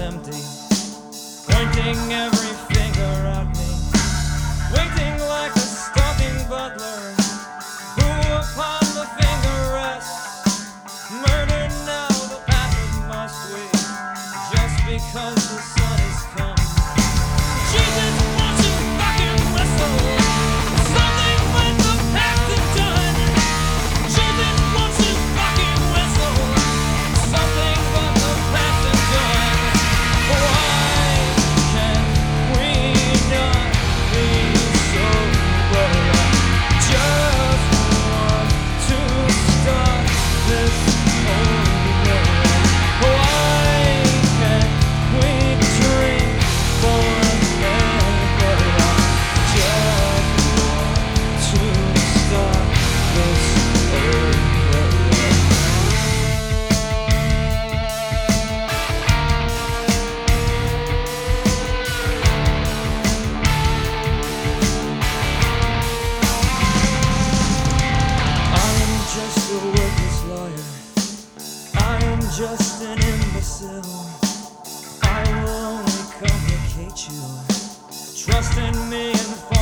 empty, pointing every finger at me, waiting like a stalking butler, who upon the finger rests, murdered now the path of we, just because the sun has come. Jesus I will only complicate you. Trust in me and fall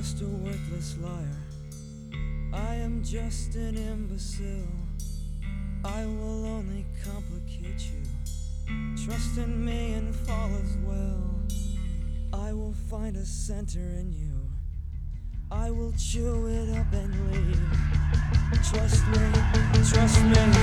just a worthless liar. I am just an imbecile. I will only complicate you. Trust in me and fall as well. I will find a center in you. I will chew it up and leave. Trust me, trust me.